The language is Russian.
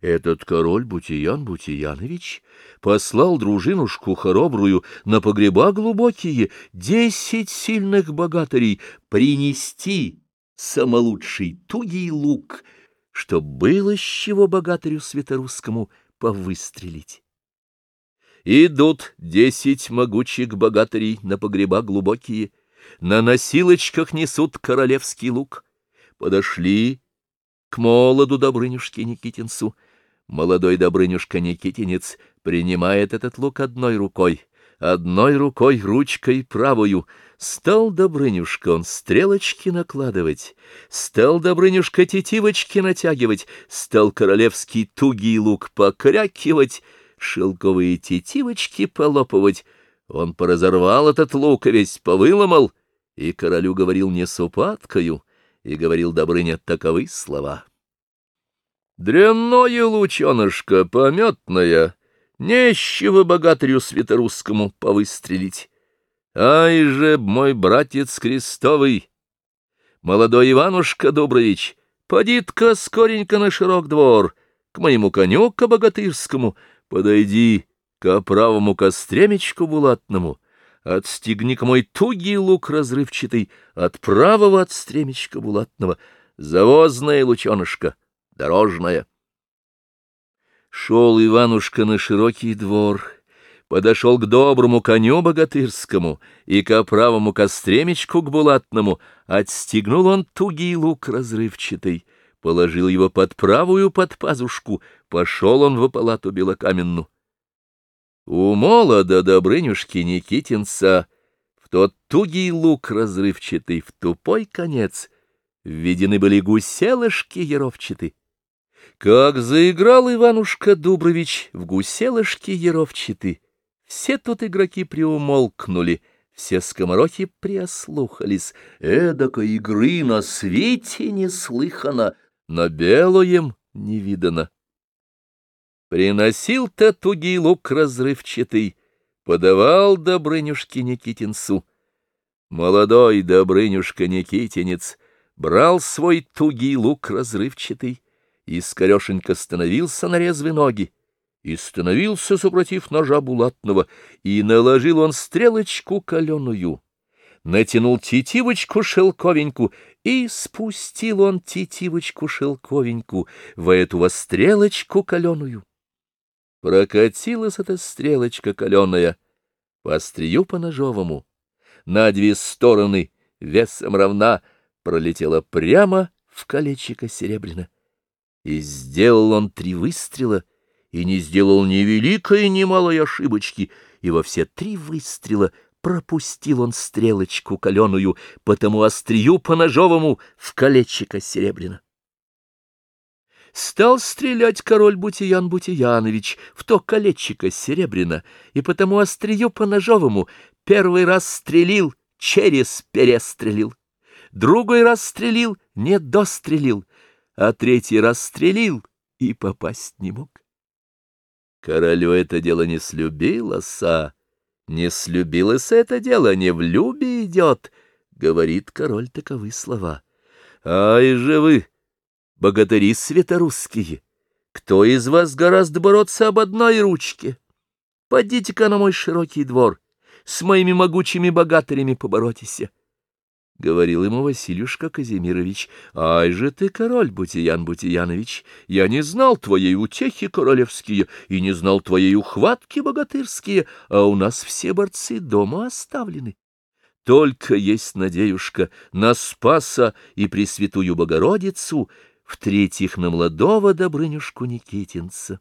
Этот король Бутиян Бутиянович послал дружинушку хоробрую на погреба глубокие десять сильных богатырей принести самолучший тугий лук, что было с чего богатырю светорусскому повыстрелить. Идут десять могучих богатырей на погреба глубокие, на носилочках несут королевский лук. Подошли к молоду Добрынюшке Никитинцу. Молодой Добрынюшка Никитинец принимает этот лук одной рукой, одной рукой ручкой правую. Стал Добрынюшка он стрелочки накладывать, стал Добрынюшка тетивочки натягивать, стал королевский тугий лук покрякивать, шелковые тетивочки полопывать. Он поразорвал этот лук, весь повыломал, и королю говорил не с упадкою, и говорил Добрыня таковы слова. Дрянное лучонышко, пометное, нещего богатырю светорусскому повыстрелить. Ай же, мой братец крестовый, молодой Иванушка Добрович, поди-ка скоренько на широк двор, к моему коню, к богатырскому, подойди к правому костремечку булатному, отстегни-ка мой тугий лук разрывчатый от правого от стремечка булатного, завозная лучонышко, дорожная. Шел Иванушка на широкий двор, подошел к доброму коню богатырскому и к правому костремечку к булатному, отстегнул он тугий лук разрывчатый, положил его под правую под пазушку, пошел он в палату белокаменную. У молода Добрынюшки Никитинца в тот тугий лук разрывчатый, в тупой конец введены были гуселышки яровчаты. Как заиграл Иванушка Дубрович в гуселышки яровчаты, все тут игроки приумолкнули, все скоморохи приослухались, эдакой игры на свете не слыхано, на белоем не видано. Приносил-то тугий лук разрывчатый, подавал Добрынюшке Никитинцу. Молодой Добрынюшка Никитинец брал свой тугий лук разрывчатый и становился на резвые ноги, и становился, супротив ножа булатного, и наложил он стрелочку каленую, натянул тетивочку шелковеньку, и спустил он тетивочку шелковеньку в эту стрелочку каленую. Прокатилась эта стрелочка каленая по острию по ножовому, на две стороны весом равна, пролетела прямо в колечико серебряно. И сделал он три выстрела, и не сделал ни великой, ни малой ошибочки, и во все три выстрела пропустил он стрелочку каленую по тому острию по ножовому в колечико серебряно. Стал стрелять король Бутиян Бутиянович в то колечико серебряно, и потому острию по ножовому первый раз стрелил, через перестрелил, другой раз стрелил, не дострелил, а третий раз стрелил и попасть не мог. Королю это дело не слюбилось, а не слюбилось это дело, не в любе идет, — говорит король таковы слова. Ай же вы, богатыри светорусские, кто из вас гораздо бороться об одной ручке? Подите-ка на мой широкий двор, с моими могучими богатырями поборотесь. — говорил ему Василюшка Казимирович. — Ай же ты, король Бутиян Бутиянович, я не знал твоей утехи королевские и не знал твоей ухватки богатырские, а у нас все борцы дома оставлены. Только есть надеюшка на Спаса и Пресвятую Богородицу, в-третьих, на молодого Добрынюшку Никитинца.